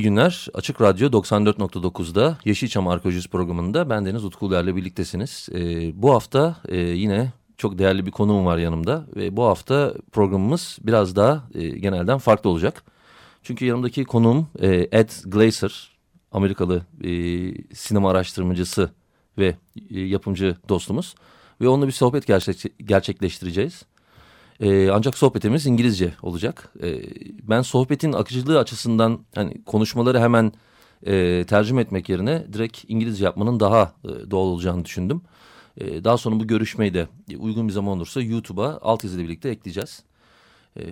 İyi günler. Açık Radyo 94.9'da Yeşilçam Arkeolojisi programında ben Deniz Utku ile birliktesiniz. Ee, bu hafta e, yine çok değerli bir konuğum var yanımda ve bu hafta programımız biraz daha e, genelden farklı olacak. Çünkü yanımdaki konuğum e, Ed Glaser, Amerikalı e, sinema araştırmacısı ve e, yapımcı dostumuz. Ve onunla bir sohbet gerçek, gerçekleştireceğiz. Ee, ancak sohbetimiz İngilizce olacak. Ee, ben sohbetin akıcılığı açısından hani konuşmaları hemen e, tercüme etmek yerine direkt İngilizce yapmanın daha e, doğal olacağını düşündüm. E, daha sonra bu görüşmeyi de uygun bir zaman olursa YouTube'a alt yazıyla birlikte ekleyeceğiz. E,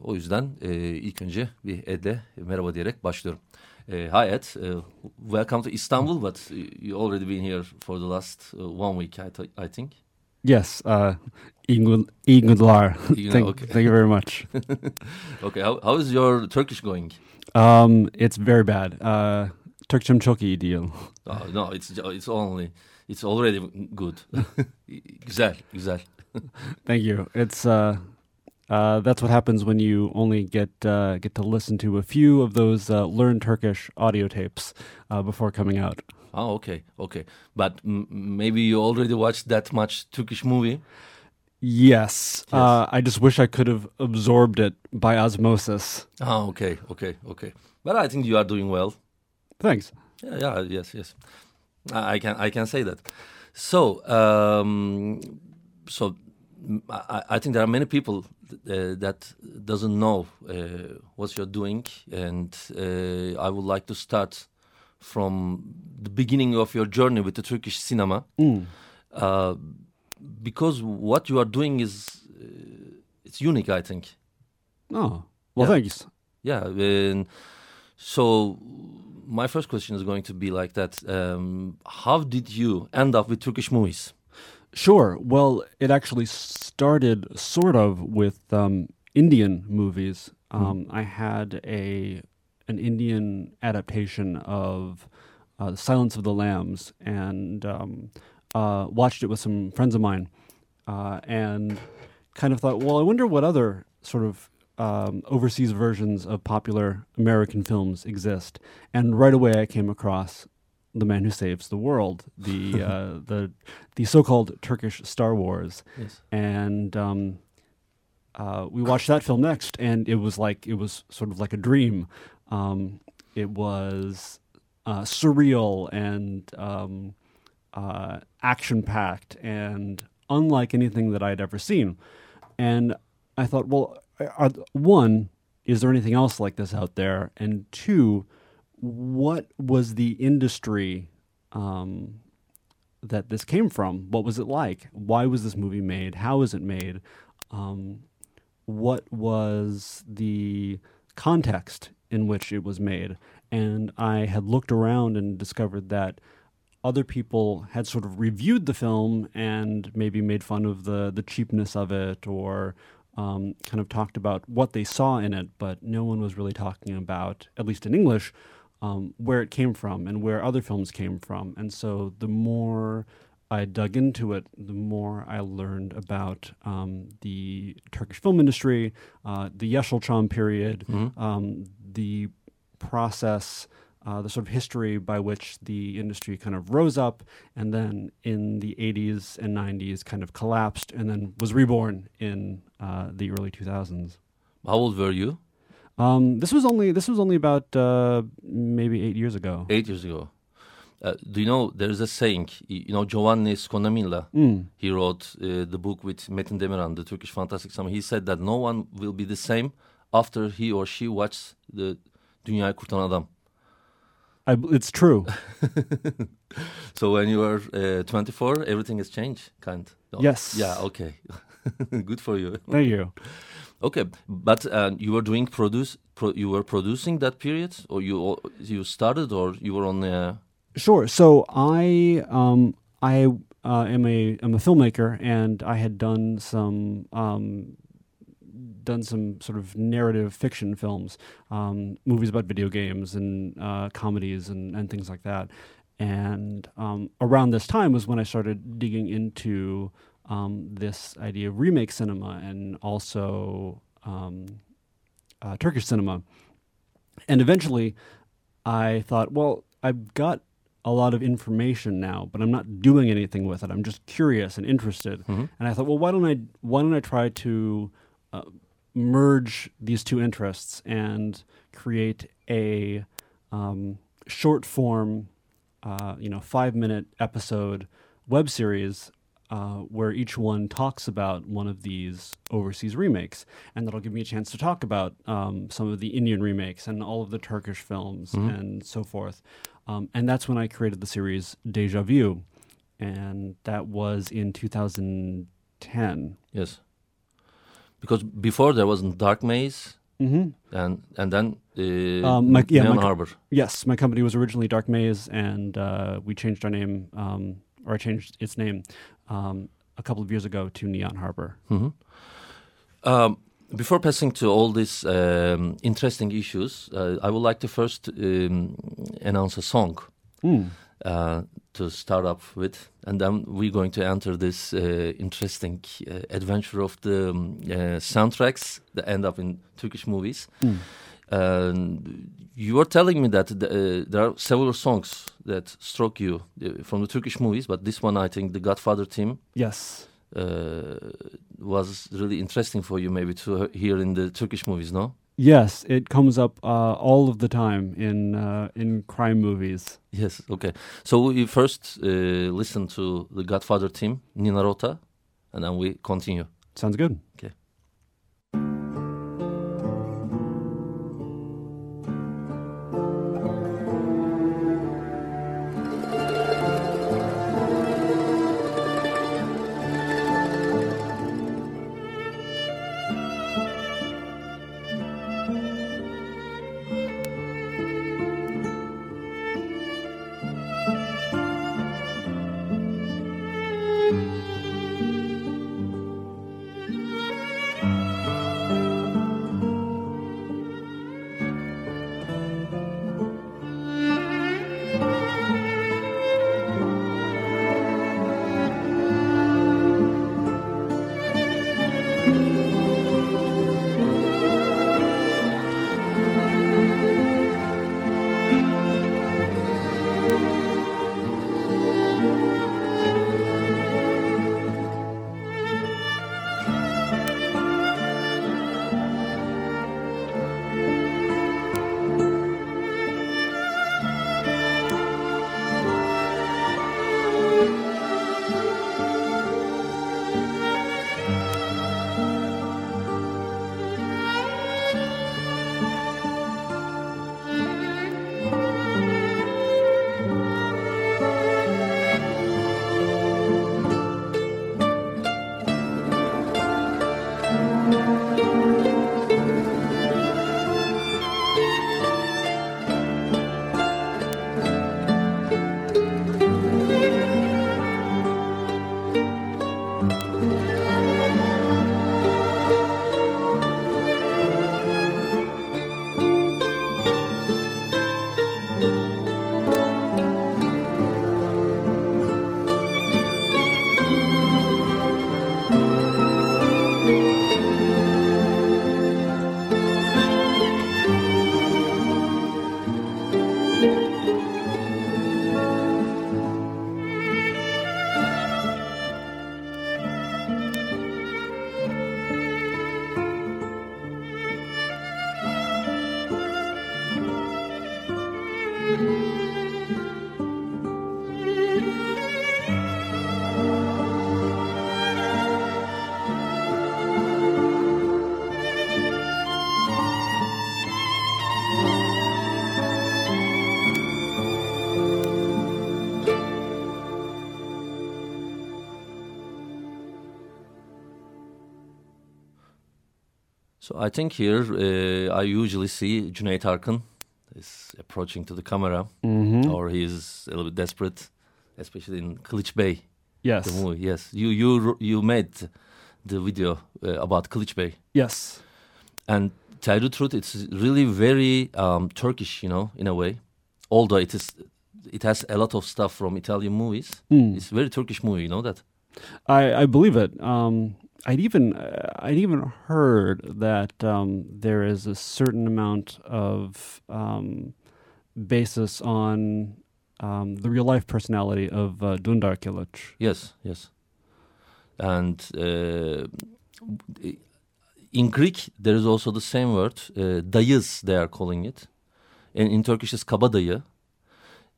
o yüzden e, ilk önce bir Ed'le merhaba diyerek başlıyorum. E, hi Ed, uh, welcome to Istanbul, but you already been here for the last uh, one week, I, I think. Yes, uh, iyi günler. Thank, okay. thank you very much. okay, how, how is your Turkish going? Um, it's very bad. Uh, Türkçem çok iyi değil. Oh, no, it's it's only it's already good. güzel, güzel. Thank you. It's uh, uh, that's what happens when you only get uh, get to listen to a few of those uh, learn Turkish audio tapes uh, before coming out. Oh, okay, okay. But m- maybe you already watched that much Turkish movie. Yes, Uh, I just wish I could have absorbed it by osmosis. Oh, okay, okay, okay. But I think you are doing well. Thanks. Yeah, yeah, yes, yes. I, I can I can say that. So, um, so I, I think there are many people uh, that doesn't know uh, what you're doing, and uh, I would like to start from the beginning of your journey with the Turkish cinema, uh, because what you are doing is uh, it's unique. I think. Oh, well, Yeah. thanks. Yeah, and so my first question is going to be like that: um, How did you end up with Turkish movies? Sure. Well, it actually started sort of with um, Indian movies. Um, I had a an Indian adaptation of uh, *The Silence of the Lambs* and um, uh, watched it with some friends of mine, uh, and kind of thought, well, I wonder what other sort of um, overseas versions of popular American films exist. And right away, I came across the Man Who Saves the World, the uh, the the so-called Turkish Star Wars, Yes. and um, uh, we watched that film next, and it was like it was sort of like a dream. Um, it was uh, surreal and um, uh, action-packed, and unlike anything that I'd ever seen. And I thought, well, are, one, is there anything else like this out there? And two, what was the industry um, that this came from? What was it like? Why was this movie made? How was it made? Um, what was the context in which it was made? And I had looked around and discovered that other people had sort of reviewed the film and maybe made fun of the the cheapness of it or um, kind of talked about what they saw in it, but no one was really talking about, at least in English, um, where it came from and where other films came from. And so the more I dug into it, the more I learned about um, the Turkish film industry, uh, the Yeşilçam period, um, the process, uh, the sort of history by which the industry kind of rose up and then in the 80s and 90s kind of collapsed and then was reborn in uh, the early 2000s. How old were you? Um, this was only this was only about uh, maybe eight years ago. Eight years ago. Uh, do you know there is a saying? You know Giovanni Scognamillo. Mm. He wrote uh, the book with Metin Demirhan, the Turkish fantastic cinema. He said that no one will be the same after he or she watches the Dünyayı Kurtaran Adam. I, it's true. So when you are uh, 24, everything has changed, kind. of. Yes. Yeah. Okay. Good for you. Thank you. Okay, but uh, you were doing produce. Pro, you were producing that period, or you you started, or you were on. Uh, Sure. So I um, I uh, am a am a filmmaker, and I had done some um, done some sort of narrative fiction films, um, movies about video games and uh, comedies and, and things like that. And um, around this time was when I started digging into um, this idea of remake cinema and also um, uh, Turkish cinema. And eventually, I thought, well, I've got a lot of information now, but I'm not doing anything with it. I'm just curious and interested. Mhm. And I thought, well, why don't I why don't I try to uh, merge these two interests and create a um, short form, uh, you know, five minute episode web series uh, where each one talks about one of these overseas remakes, and that'll give me a chance to talk about um, some of the Indian remakes and all of the Turkish films and so forth. Um, and that's when I created the series Deja Vu, and that was in 2010. yes, because before there wasn't Dark Maze, Mm-hmm. and and then uh, Um, my- yeah, Neon my- Harbor. Yes, my company was originally Dark Maze, and uh, we changed our name, um, or I changed its name um, a couple of years ago to Neon Harbor. Mhm. Um, before passing to all these um, interesting issues, uh, I would like to first um, announce a song Mm. Uh, to start up with, and then we're going to enter this uh, interesting uh, adventure of the um, uh, soundtracks that end up in Turkish movies. Mm. You were telling me that the, uh, there are several songs that struck you uh, from the Turkish movies, but this one, I think, the Godfather theme Yes. was really interesting for you, maybe to hear in the Turkish movies, no? Yes, it comes up uh, all of the time in uh, in crime movies. Yes, okay. So we first uh, listen to the Godfather theme, Nino Rota, and then we continue. Sounds good. Okay. I think here uh, I usually see Cüneyt Arkın is approaching to the camera, Mm-hmm. or he's a little bit desperate, especially in Kılıç Bey, yes. the movie. Yes, you you you made the video uh, about Kılıç Bey, Yes. and tell you the truth, it's really very um, Turkish, you know, in a way. Although it is, it has a lot of stuff from Italian movies. Mm. It's very Turkish movie, you know that. I, I believe it. Um, I'd even I'd even heard that um, there is a certain amount of um, basis on um, the real life personality of uh, Dündar Kılıç. Yes, yes. And uh, in Greek, there is also the same word, uh, dayız they are calling it. And in Turkish, it's kabadayı.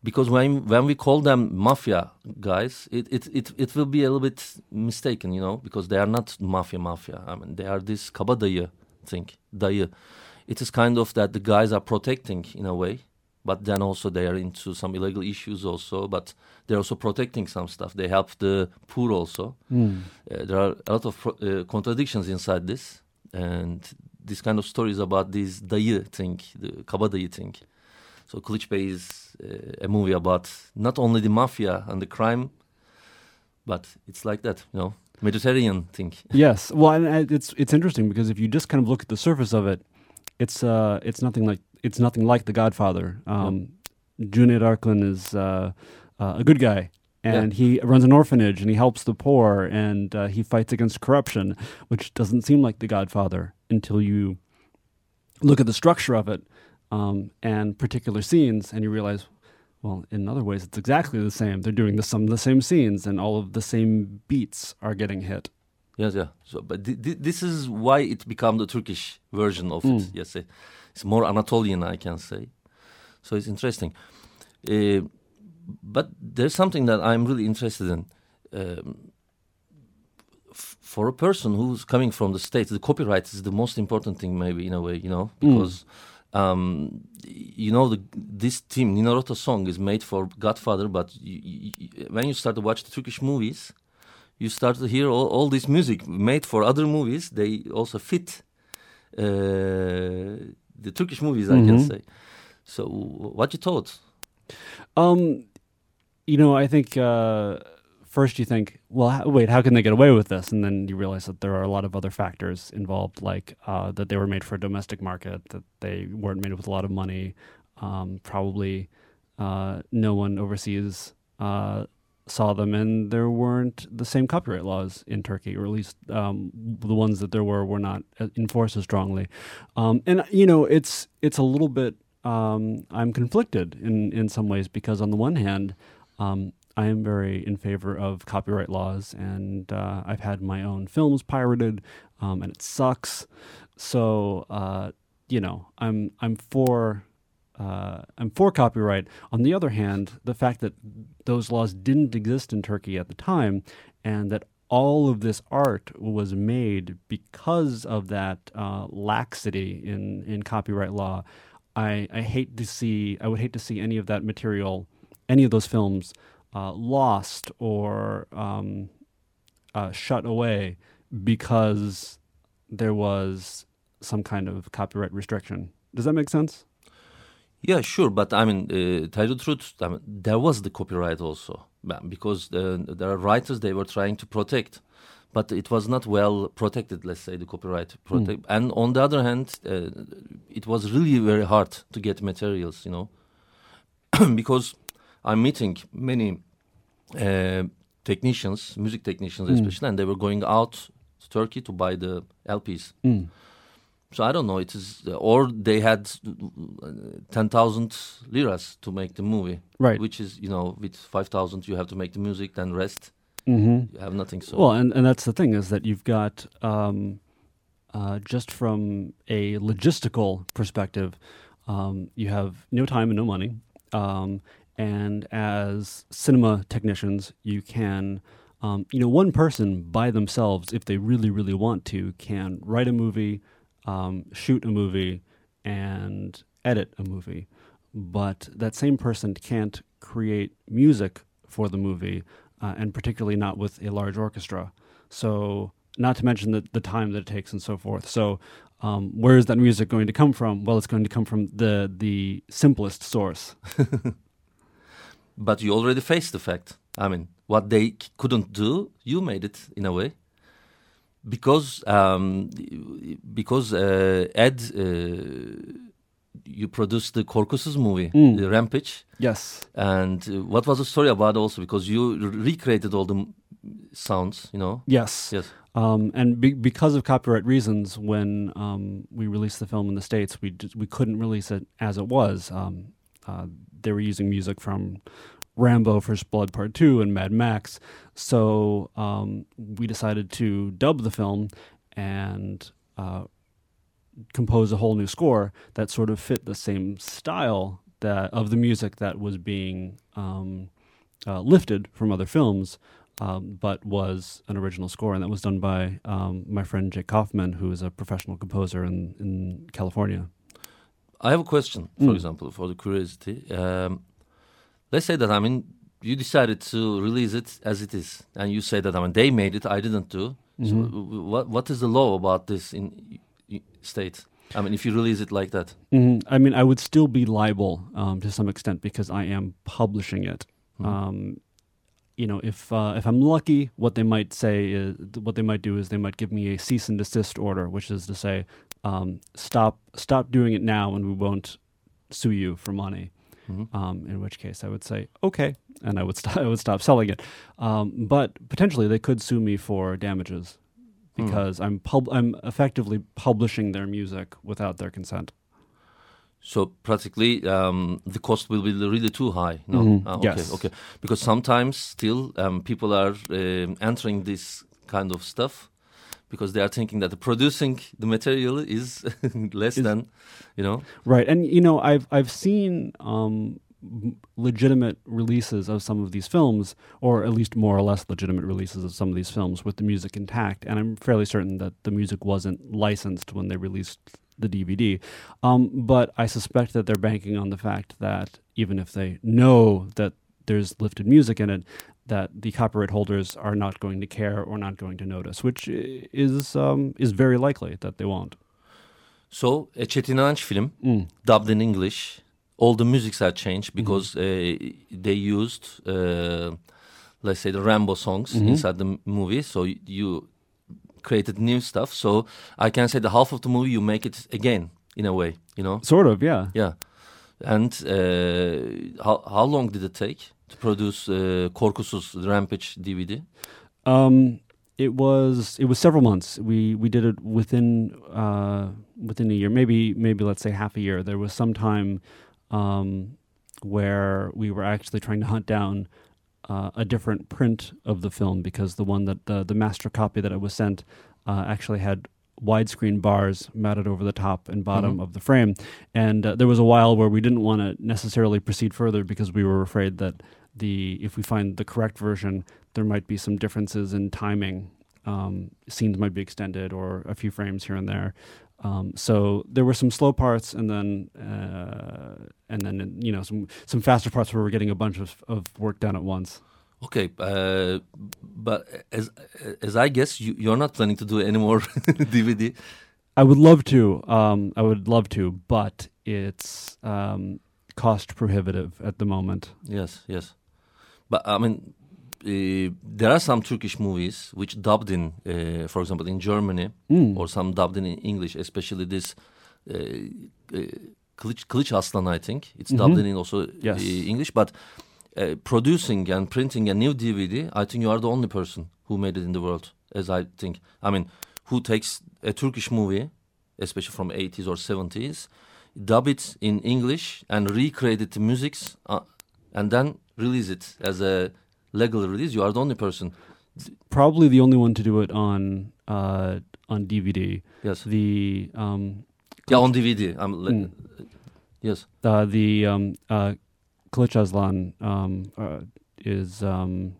Because when when we call them mafia guys, it, it, it, it will be a little bit mistaken, you know, because they are not mafia mafia. I mean, they are this kabadayı thing, dayı. It is kind of that the guys are protecting in a way, but then also they are into some illegal issues also, but they're also protecting some stuff. They help the poor also. Uh, there are a lot of pro- uh, contradictions inside this, and this kind of stories about this dayı thing, the kabadayı thing. So Bey is uh, a movie about not only the mafia and the crime, but it's like that, you know, Mediterranean thing. Yes. Well, and it's it's interesting because if you just kind of look at the surface of it, it's uh it's nothing like it's nothing like The Godfather. Um, Cüneyt Arkın is uh, uh, a good guy. And he runs an orphanage and he helps the poor and uh, he fights against corruption, which doesn't seem like The Godfather until you look at the structure of it um, and particular scenes and you realize, well, in other ways, it's exactly the same. They're doing the, some of the same scenes and all of the same beats are getting hit. Yes, yeah. So, but th- th- this is why it became the Turkish version of it. Yes, eh. it's more Anatolian, I can say. So it's interesting. Uh, but there's something that I'm really interested in. Um, f- for a person who's coming from the states, the copyright is the most important thing, maybe in a way, you know, because. Um, you know, the, this team, Nino Rota song, is made for Godfather, but you, you, when you start to watch the Turkish movies, you start to hear all, all this music made for other movies. They also fit uh, the Turkish movies, I can Mhm. say. So, what you thought? Um, you know, I think uh, first you think, well, h- wait, how can they get away with this? And then you realize that there are a lot of other factors involved, like uh, that they were made for a domestic market, that they weren't made with a lot of money. Um, probably uh, no one overseas uh, saw them, and there weren't the same copyright laws in Turkey, or at least um, the ones that there were were not uh, enforced as strongly. Um, and you know, it's it's a little bit. Um, I'm conflicted in in some ways because on the one hand, um, I am very in favor of copyright laws, and uh, I've had my own films pirated, um, and it sucks. So uh, you know, I'm I'm for uh, I'm for copyright. On the other hand, the fact that those laws didn't exist in Turkey at the time, and that all of this art was made because of that uh, laxity in, in copyright law. I, I hate to see I would hate to see any of that material, any of those films, uh, lost or um, uh, shut away because there was some kind of copyright restriction. Does that make sense? Yeah, sure, but I mean, uh, tell you the truth, I mean, there was the copyright also because uh, there are writers they were trying to protect, but it was not well protected. Let's say the copyright protect, and on the other hand, uh, it was really very hard to get materials, you know, because I'm meeting many uh, technicians, music technicians especially, and they were going out to Turkey to buy the LPs. Mm. So I don't know. It is, or they had uh, ten thousand liras to make the movie, Right. Which is, you know, with five thousand you have to make the music, then rest Mm-hmm. you have nothing. So Well, and, and that's the thing is that you've got um, uh, just from a logistical perspective, um, you have no time and no money. Um, and as cinema technicians, you can, um, you know, one person by themselves, if they really, really want to, can write a movie, um, shoot a movie, and edit a movie. But that same person can't create music for the movie, uh, and particularly not with a large orchestra. So, not to mention the, the time that it takes and so forth. So, um, where is that music going to come from? Well, it's going to come from the the simplest source. But you already faced the fact. I mean, what they c- couldn't do, you made it in a way. Because um, because uh, Ed, uh, you produced the Korkusuz movie, Mm. the Rampage, Yes. and uh, what was the story about also? Because you re- recreated all the m- sounds, you know. Yes. Yes. Um, and be- because of copyright reasons, when um, we released the film in the states, we we couldn't release it as it was. Um, uh, they were using music from Rambo: First Blood Part Two and Mad Max, so um, we decided to dub the film and uh, compose a whole new score that sort of fit the same style that of the music that was being um, uh, lifted from other films um, but was an original score, and that was done by um, my friend Jake Kaufman, who is a professional composer in, in California. I have a question, for Mm. example, for the curiosity. Um, let's say that I mean you decided to release it as it is, and you say that I mean they made it, I didn't do. So Mhm. w- w- what what is the law about this in state? I mean, if you release it like that, Mhm. I mean, I would still be liable um, to some extent because I am publishing it. Mhm. Um, you know, if uh, if I'm lucky, what they might say is what they might do is they might give me a cease and desist order, which is to say, um, stop stop doing it now, and we won't sue you for money. Mhm. Um, in which case, I would say okay, and I would stop. I would stop selling it. Um, but potentially, they could sue me for damages Hmm. because I'm pub- I'm effectively publishing their music without their consent. so practically um, the cost will be really too high. No, Mhm. Ah, okay, Yes. okay. Because sometimes still um, people are um, entering this kind of stuff because they are thinking that the producing the material is less Is- than, you know. Right, and you know, I've I've seen um, legitimate releases of some of these films, or at least more or less legitimate releases of some of these films with the music intact, and I'm fairly certain that the music wasn't licensed when they released the DVD. Um, but I suspect that they're banking on the fact that even if they know that there's lifted music in it, that the copyright holders are not going to care or not going to notice, which is um, is very likely that they won't. So a Çetin İnanç film Mm. dubbed in English. All the musics are changed Mm-hmm. because uh, they used, uh, let's say, the Rambo songs Mhm. inside the movie. So you created new stuff. So I can say the half of the movie you make it again in a way. You know, Sort of, yeah. yeah. And uh, how how long did it take to produce uh, Korkusuz Rampage DVD? Um, it was it was several months. We we did it within uh, within a year, maybe maybe let's say half a year. There was some time um, where we were actually trying to hunt down uh, a different print of the film because the one that the the master copy that it was sent uh, actually had widescreen bars mounted over the top and bottom Mhm. of the frame. And uh, there was a while where we didn't want to necessarily proceed further because we were afraid that the if we find the correct version, there might be some differences in timing. Um, scenes might be extended or a few frames here and there. Um, so there were some slow parts, and then uh, and then you know some some faster parts where we're getting a bunch of, of work done at once. Okay, uh, but as as I guess you, you're not planning to do any more DVD. I would love to. Um, I would love to, but it's um, cost prohibitive at the moment. Yes, yes. But I mean, uh, there are some Turkish movies which dubbed in, uh, for example, in Germany, Mm. or some dubbed in English, especially this uh, uh, Kılıç, Kılıç Aslan, I think. It's Mhm. dubbed in also Yes. uh, English. But uh, producing and printing a new DVD, I think you are the only person who made it in the world, as I think. I mean, who takes a Turkish movie, especially from 80s or 70s, dub it in English and recreated the musics, uh, and then release it as a legal release. You are the only person. Probably the only one to do it on uh, on DVD. Yes. The um, Yeah, on DVD. I'm Mm. Yes. uh, the um, uh, Aslan um, uh, is um,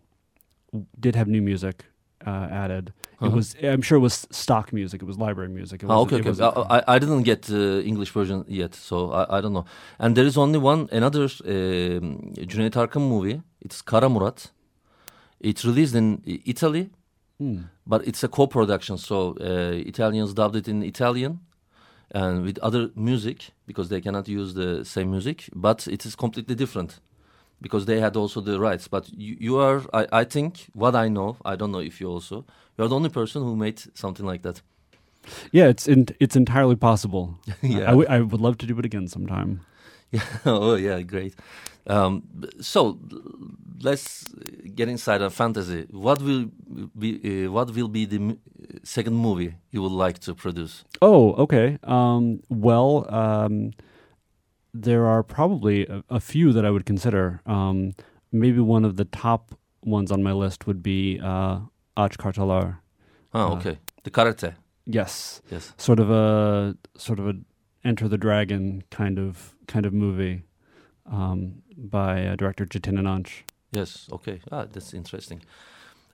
w- did have new music uh, added. It Uh-huh. was I'm sure it was stock music. It was library music. It Ah, okay, okay. wasn't- I, I, I didn't get the English version yet, so I, I don't know. And there is only one another um, Cüneyt Arkın movie. It's Kara Murat. It's released in Italy, Hmm. but it's a co-production. So uh, Italians dubbed it in Italian, and with other music because they cannot use the same music, but it is completely different because they had also the rights. But you, you are, I, I think, what I know, I don't know if you also, you are the only person who made something like that. Yeah, it's in, it's entirely possible. Yeah. I, w- I would love to do it again sometime. Yeah. oh, yeah. Great. Um, so let's get inside a fantasy. What will be uh, what will be the m- second movie you would like to produce? Oh, okay. Um, well, um, there are probably a, a few that I would consider. Um, maybe one of the top ones on my list would be uh, Aç Kartallar. Ah, Uh, okay. The karate. Yes, Yes. sort of a sort of a Enter the Dragon kind of kind of movie um, by uh, director Çetin İnanç. Yes. Okay. Ah, that's interesting.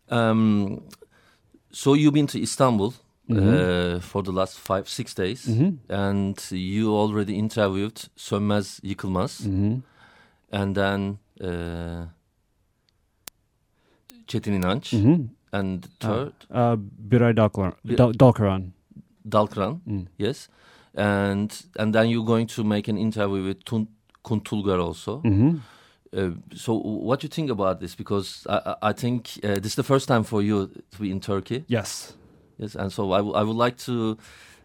Um, so you've been to Istanbul Mhm. uh, for the last five, six days, Mhm. and you already interviewed Sönmez Yıkılmaz, Mhm. and then uh, Çetin İnanç, Mhm. and third Uh, Biray Dalkaran. Bi- Dal- Dalkaran. Dalkran. Mm. Yes, and and then you're going to make an interview with Tun Kuntulgar also. Mhm. Uh, so what do you think about this? Because I, I- I think uh, this is the first time for you to be in Turkey. Yes. Yes, and so I, w- I would like to,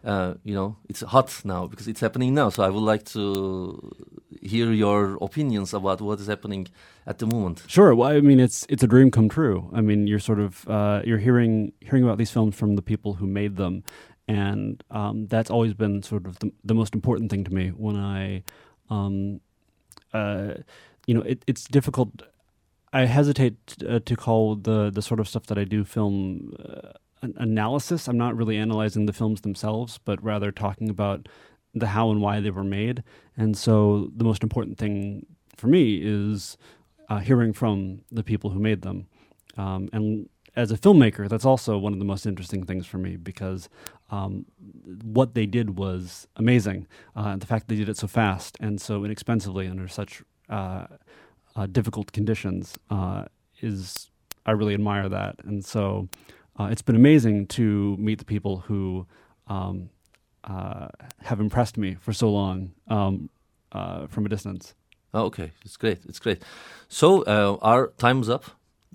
uh, you know, it's hot now because it's happening now. So I would like to hear your opinions about what is happening at the moment. Sure. Well, I mean, it's it's a dream come true. I mean, you're sort of uh, you're hearing hearing about these films from the people who made them, and um, that's always been sort of the, the most important thing to me. When I, um, uh, you know, it, it's difficult. I hesitate uh, to call the the sort of stuff that I do film uh, an analysis. I'm not really analyzing the films themselves, but rather talking about the how and why they were made. And so, the most important thing for me is uh, hearing from the people who made them. Um, and as a filmmaker, that's also one of the most interesting things for me because um, what they did was amazing. Uh, the fact they did it so fast and so inexpensively under such uh, uh, difficult conditions uh, is, I really admire that. And so uh, it's been amazing to meet the people who um, uh, have impressed me for so long um, uh, from a distance. Oh, okay, it's great. It's great. So uh, our time's up,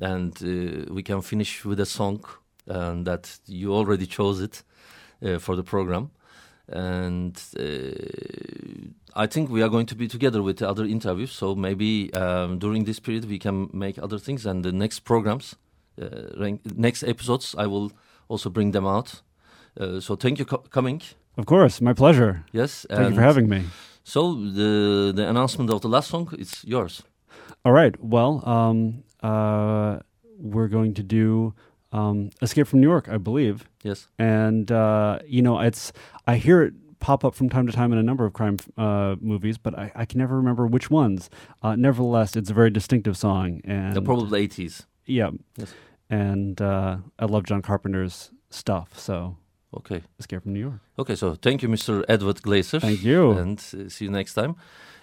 and uh, we can finish with a song um, that you already chose it uh, for the program, and I think we are going to be together with the other interviews. So maybe um, during this period we can make other things, and the next programs, next episodes, I will also bring them out. Uh, so thank you co- coming. Of course, my pleasure. Yes, Thank you for having me. So the the announcement of the last song is yours. All right. Well, um, uh, we're going to do um, Escape from New York, I believe. Yes. And uh, you know, it's I hear it pop up from time to time in a number of crime uh, movies, but I, I can never remember which ones. Uh, nevertheless, it's a very distinctive song, and The probably 80s. Yeah, Yes. and uh, I love John Carpenter's stuff. So, Okay. Escape from New York. Okay, so thank you Mr. Edward Glaser. Thank you. And uh, see you next time.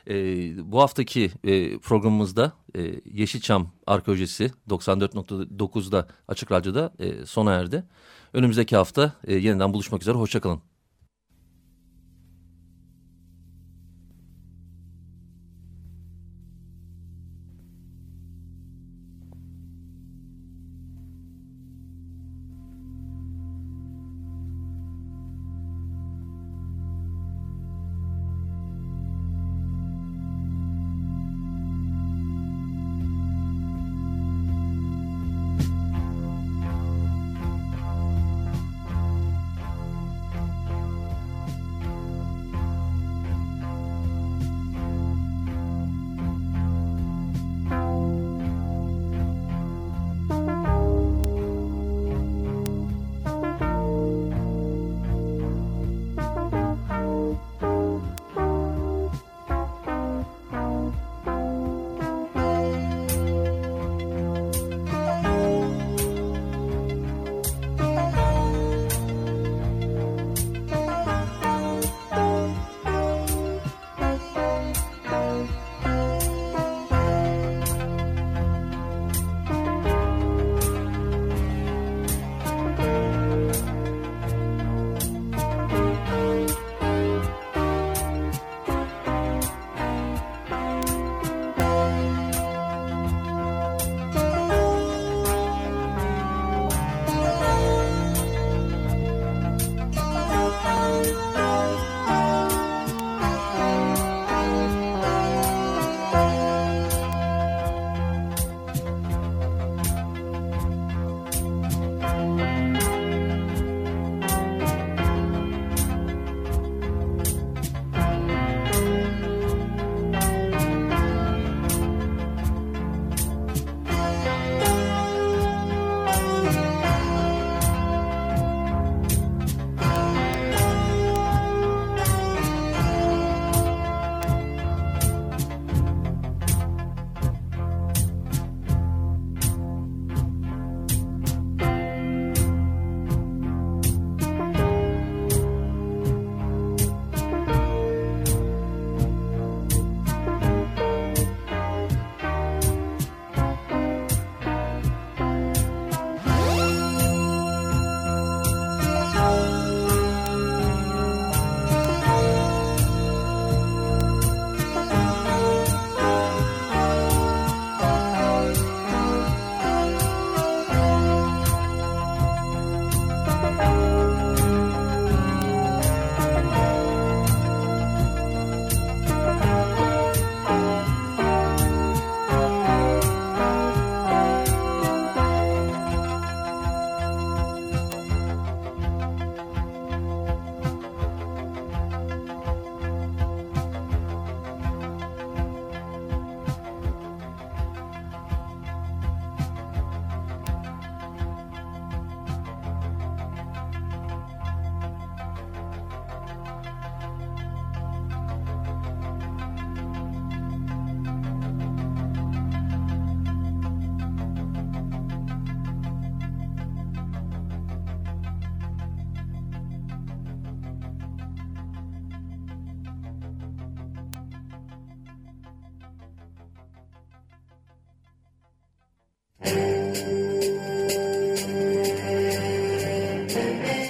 Ee, bu haftaki e, programımızda e, Yeşilçam Arkeolojisi 94.9'da Açık Radyo'da e, sona erdi. Önümüzdeki hafta e, yeniden buluşmak üzere. Hoşçakalın.